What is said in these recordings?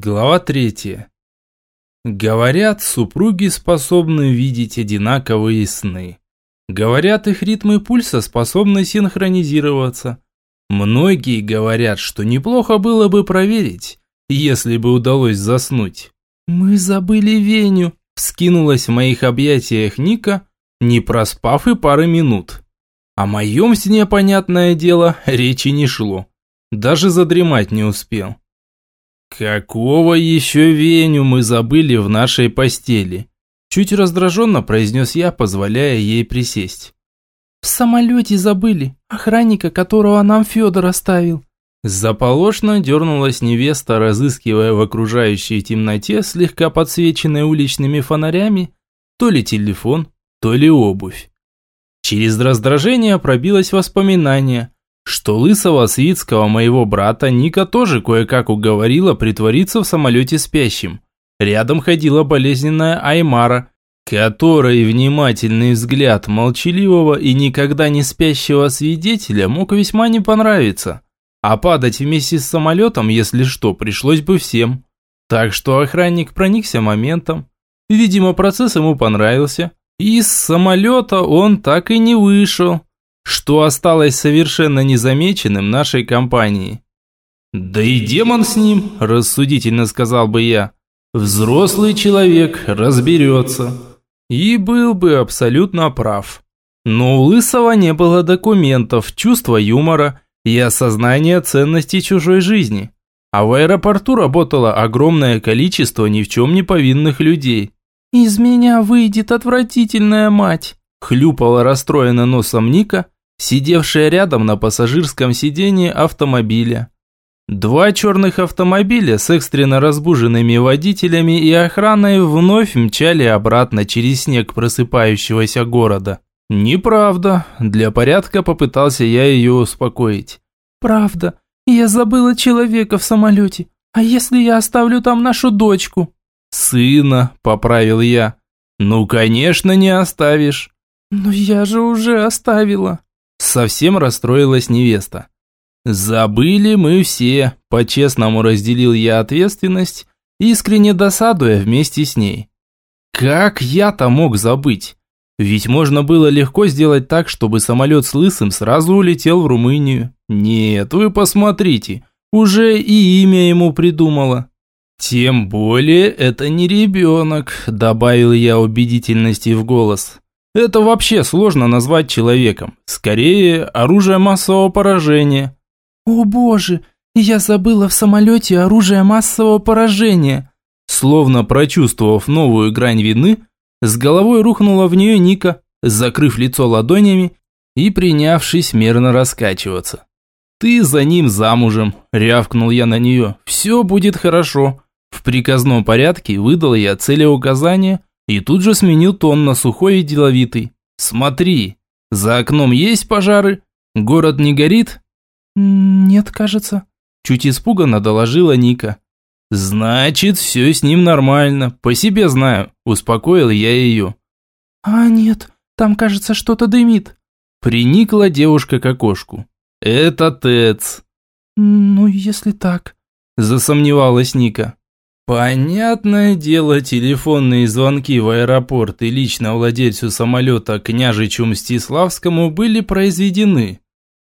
Глава третья. Говорят, супруги способны видеть одинаковые сны. Говорят, их ритмы пульса способны синхронизироваться. Многие говорят, что неплохо было бы проверить, если бы удалось заснуть. «Мы забыли Веню», – вскинулась в моих объятиях Ника, не проспав и пары минут. О моем сне, понятное дело, речи не шло. Даже задремать не успел. «Какого еще Веню мы забыли в нашей постели?» Чуть раздраженно произнес я, позволяя ей присесть. «В самолете забыли, охранника, которого нам Федор оставил». Заполошно дернулась невеста, разыскивая в окружающей темноте, слегка подсвеченной уличными фонарями, то ли телефон, то ли обувь. Через раздражение пробилось воспоминание, что лысого свитского моего брата Ника тоже кое-как уговорила притвориться в самолете спящим. Рядом ходила болезненная Аймара, которой внимательный взгляд молчаливого и никогда не спящего свидетеля мог весьма не понравиться. А падать вместе с самолетом, если что, пришлось бы всем. Так что охранник проникся моментом. Видимо, процесс ему понравился. И с самолета он так и не вышел что осталось совершенно незамеченным нашей компанией. «Да и демон с ним», – рассудительно сказал бы я. «Взрослый человек разберется». И был бы абсолютно прав. Но у Лысого не было документов, чувства юмора и осознания ценности чужой жизни. А в аэропорту работало огромное количество ни в чем не повинных людей. «Из меня выйдет отвратительная мать», – хлюпала расстроена носом Ника – сидевшая рядом на пассажирском сидении автомобиля. Два черных автомобиля с экстренно разбуженными водителями и охраной вновь мчали обратно через снег просыпающегося города. «Неправда», для порядка попытался я ее успокоить. «Правда, я забыла человека в самолете. А если я оставлю там нашу дочку?» «Сына», поправил я. «Ну, конечно, не оставишь». «Но я же уже оставила». Совсем расстроилась невеста. «Забыли мы все», – по-честному разделил я ответственность, искренне досадуя вместе с ней. «Как я-то мог забыть? Ведь можно было легко сделать так, чтобы самолет с Лысым сразу улетел в Румынию. Нет, вы посмотрите, уже и имя ему придумала». «Тем более это не ребенок», – добавил я убедительности в голос. Это вообще сложно назвать человеком. Скорее, оружие массового поражения. О боже, я забыла в самолете оружие массового поражения. Словно прочувствовав новую грань вины, с головой рухнула в нее Ника, закрыв лицо ладонями и принявшись мерно раскачиваться. «Ты за ним замужем», – рявкнул я на нее. «Все будет хорошо». В приказном порядке выдал я целеуказание – и тут же сменил тон на сухой и деловитый. «Смотри, за окном есть пожары? Город не горит?» «Нет, кажется», – чуть испуганно доложила Ника. «Значит, все с ним нормально, по себе знаю», – успокоил я ее. «А нет, там, кажется, что-то дымит». Приникла девушка к окошку. «Это ТЭЦ». «Ну, если так», – засомневалась Ника. Понятное дело, телефонные звонки в аэропорт и лично владельцу самолета княжичу Мстиславскому были произведены.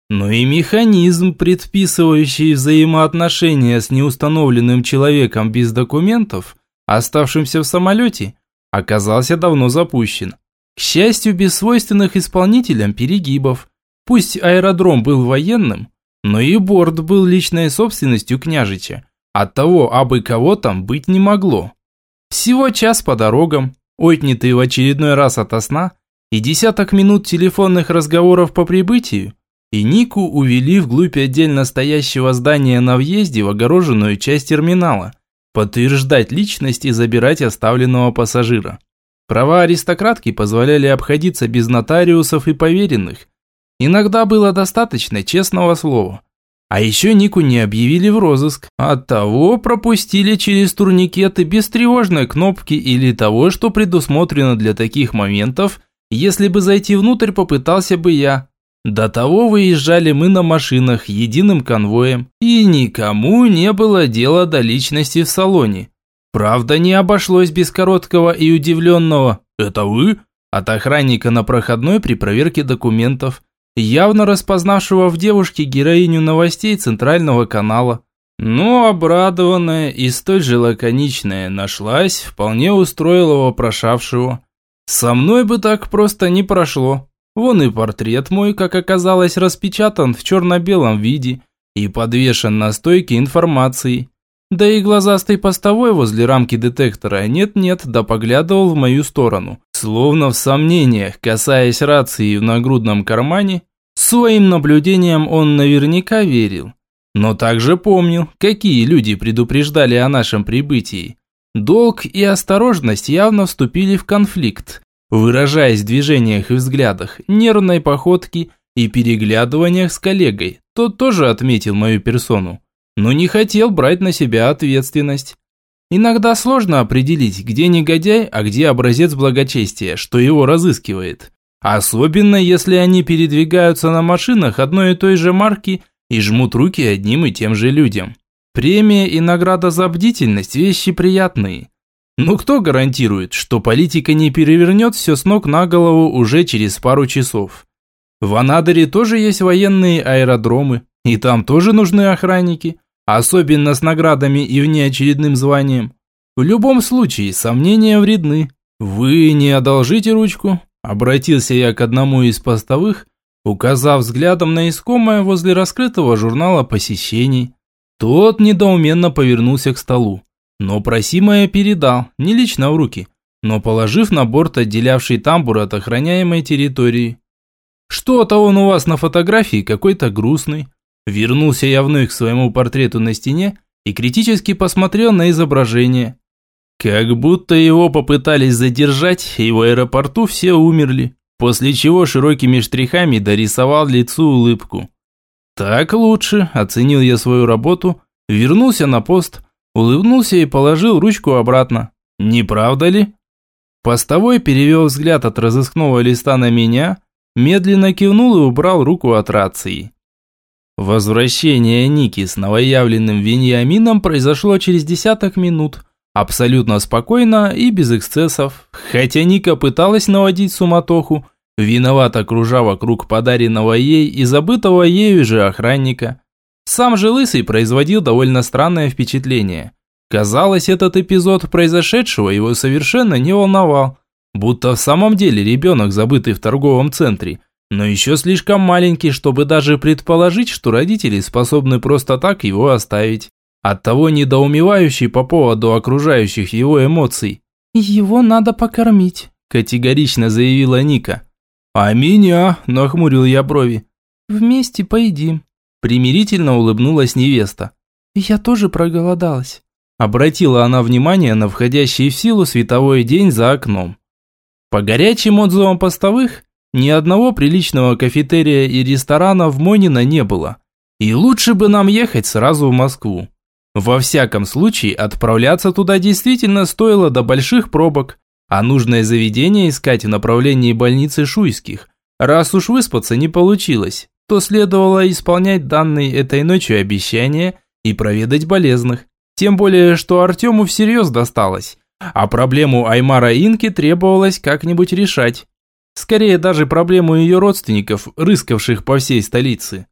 Но и механизм, предписывающий взаимоотношения с неустановленным человеком без документов, оставшимся в самолете, оказался давно запущен. К счастью, без свойственных исполнителям перегибов. Пусть аэродром был военным, но и борт был личной собственностью княжича от того, абы кого там быть не могло. Всего час по дорогам, отнятый в очередной раз ото сна, и десяток минут телефонных разговоров по прибытию, и Нику увели вглубь отдельно стоящего здания на въезде в огороженную часть терминала, подтверждать личность и забирать оставленного пассажира. Права аристократки позволяли обходиться без нотариусов и поверенных. Иногда было достаточно честного слова – а еще Нику не объявили в розыск. Оттого пропустили через турникеты без тревожной кнопки или того, что предусмотрено для таких моментов, если бы зайти внутрь попытался бы я. До того выезжали мы на машинах единым конвоем, и никому не было дела до личности в салоне. Правда, не обошлось без короткого и удивленного «Это вы?» от охранника на проходной при проверке документов, явно распознавшего в девушке героиню новостей центрального канала. Но обрадованная и столь же лаконичная нашлась, вполне устроила вопрошавшего. Со мной бы так просто не прошло. Вон и портрет мой, как оказалось, распечатан в черно-белом виде и подвешен на стойке информации. Да и глазастый постовой возле рамки детектора нет-нет, да поглядывал в мою сторону. Словно в сомнениях, касаясь рации в нагрудном кармане, своим наблюдением он наверняка верил. Но также помнил, какие люди предупреждали о нашем прибытии. Долг и осторожность явно вступили в конфликт, выражаясь в движениях и взглядах, нервной походке и переглядываниях с коллегой. Тот тоже отметил мою персону но не хотел брать на себя ответственность. Иногда сложно определить, где негодяй, а где образец благочестия, что его разыскивает. Особенно, если они передвигаются на машинах одной и той же марки и жмут руки одним и тем же людям. Премия и награда за бдительность – вещи приятные. Но кто гарантирует, что политика не перевернет все с ног на голову уже через пару часов? В Анадыре тоже есть военные аэродромы, и там тоже нужны охранники особенно с наградами и внеочередным званием. В любом случае, сомнения вредны. Вы не одолжите ручку? Обратился я к одному из постовых, указав взглядом на искомое возле раскрытого журнала посещений. Тот недоуменно повернулся к столу. Но просимое передал, не лично в руки, но положив на борт отделявший тамбур от охраняемой территории. Что-то он у вас на фотографии какой-то грустный, Вернулся я вновь к своему портрету на стене и критически посмотрел на изображение. Как будто его попытались задержать, и в аэропорту все умерли, после чего широкими штрихами дорисовал лицу улыбку. «Так лучше», – оценил я свою работу, вернулся на пост, улыбнулся и положил ручку обратно. «Не правда ли?» Постовой перевел взгляд от разыскного листа на меня, медленно кивнул и убрал руку от рации. Возвращение Ники с новоявленным Вениамином произошло через десяток минут, абсолютно спокойно и без эксцессов, хотя Ника пыталась наводить суматоху, виновато кружа вокруг подаренного ей и забытого ею же охранника. Сам же Лысый производил довольно странное впечатление. Казалось, этот эпизод произошедшего его совершенно не волновал, будто в самом деле ребенок, забытый в торговом центре – но еще слишком маленький, чтобы даже предположить, что родители способны просто так его оставить. Оттого недоумевающий по поводу окружающих его эмоций. «Его надо покормить», – категорично заявила Ника. «А меня?» – нахмурил я брови. «Вместе поедим», – примирительно улыбнулась невеста. «Я тоже проголодалась», – обратила она внимание на входящий в силу световой день за окном. По горячим отзывам постовых, ни одного приличного кафетерия и ресторана в Монино не было. И лучше бы нам ехать сразу в Москву. Во всяком случае, отправляться туда действительно стоило до больших пробок, а нужное заведение искать в направлении больницы Шуйских. Раз уж выспаться не получилось, то следовало исполнять данные этой ночью обещания и проведать болезных. Тем более, что Артему всерьез досталось, а проблему Аймара Инки требовалось как-нибудь решать. Скорее даже проблему ее родственников, рыскавших по всей столице.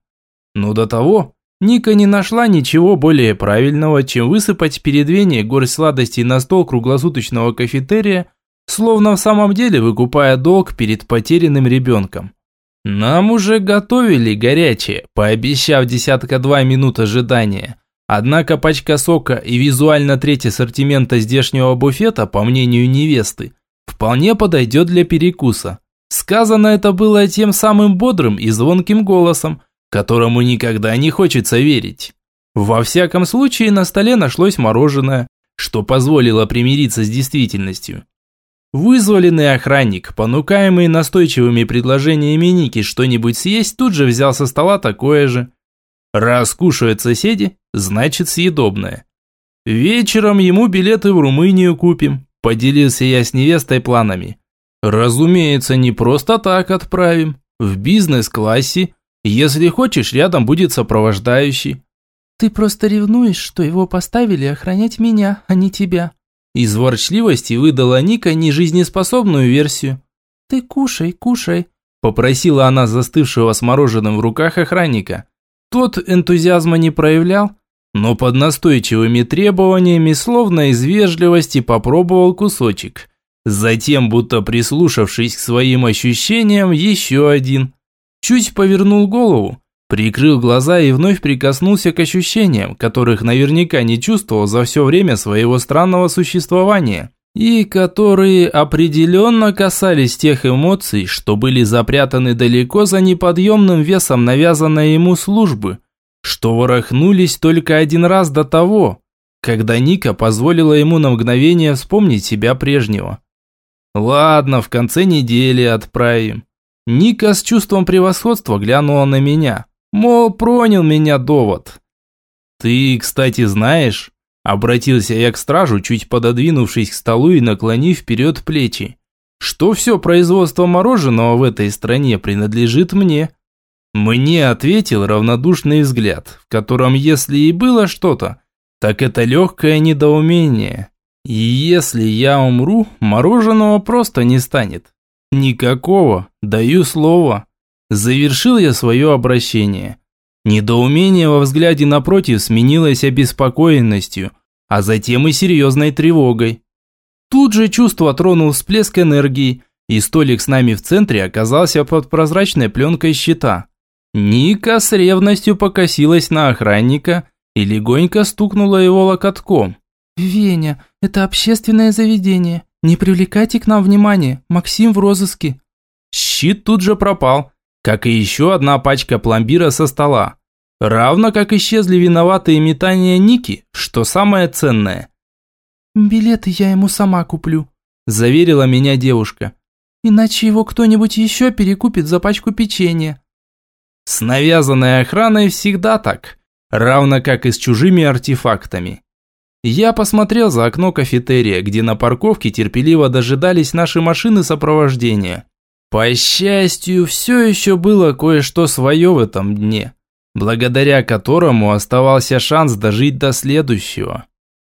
Но до того Ника не нашла ничего более правильного, чем высыпать перед Вене горсть сладостей на стол круглосуточного кафетерия, словно в самом деле выкупая долг перед потерянным ребенком. Нам уже готовили горячее, пообещав десятка-два минут ожидания. Однако пачка сока и визуально треть ассортимента здешнего буфета, по мнению невесты, вполне подойдет для перекуса. Сказано это было тем самым бодрым и звонким голосом, которому никогда не хочется верить. Во всяком случае, на столе нашлось мороженое, что позволило примириться с действительностью. Вызволенный охранник, понукаемый настойчивыми предложениями Ники что-нибудь съесть, тут же взял со стола такое же. Раз кушают соседи, значит съедобное. Вечером ему билеты в Румынию купим, поделился я с невестой планами. Разумеется, не просто так отправим. В бизнес-классе. Если хочешь, рядом будет сопровождающий». «Ты просто ревнуешь, что его поставили охранять меня, а не тебя». Из ворчливости выдала Ника нежизнеспособную версию. «Ты кушай, кушай», – попросила она застывшего с мороженым в руках охранника. Тот энтузиазма не проявлял, но под настойчивыми требованиями, словно из вежливости, попробовал кусочек. Затем, будто прислушавшись к своим ощущениям, еще один. Чуть повернул голову, прикрыл глаза и вновь прикоснулся к ощущениям, которых наверняка не чувствовал за все время своего странного существования. И которые определенно касались тех эмоций, что были запрятаны далеко за неподъемным весом навязанной ему службы – что ворохнулись только один раз до того, когда Ника позволила ему на мгновение вспомнить себя прежнего. Ладно, в конце недели отправим. Ника с чувством превосходства глянула на меня. Мол, пронял меня довод. Ты, кстати, знаешь, обратился я к стражу, чуть пододвинувшись к столу и наклонив вперед плечи, что все производство мороженого в этой стране принадлежит мне. Мне ответил равнодушный взгляд, в котором если и было что-то, так это легкое недоумение. Если я умру, мороженого просто не станет. Никакого, даю слово. Завершил я свое обращение. Недоумение во взгляде напротив сменилось обеспокоенностью, а затем и серьезной тревогой. Тут же чувство тронул всплеск энергии, и столик с нами в центре оказался под прозрачной пленкой щита. Ника с ревностью покосилась на охранника и легонько стукнула его локотком. «Веня, это общественное заведение. Не привлекайте к нам внимания. Максим в розыске». Щит тут же пропал, как и еще одна пачка пломбира со стола. Равно как исчезли виноватые метания Ники, что самое ценное. «Билеты я ему сама куплю», – заверила меня девушка. «Иначе его кто-нибудь еще перекупит за пачку печенья». С навязанной охраной всегда так, равно как и с чужими артефактами. Я посмотрел за окно кафетерия, где на парковке терпеливо дожидались наши машины сопровождения. По счастью, все еще было кое-что свое в этом дне, благодаря которому оставался шанс дожить до следующего.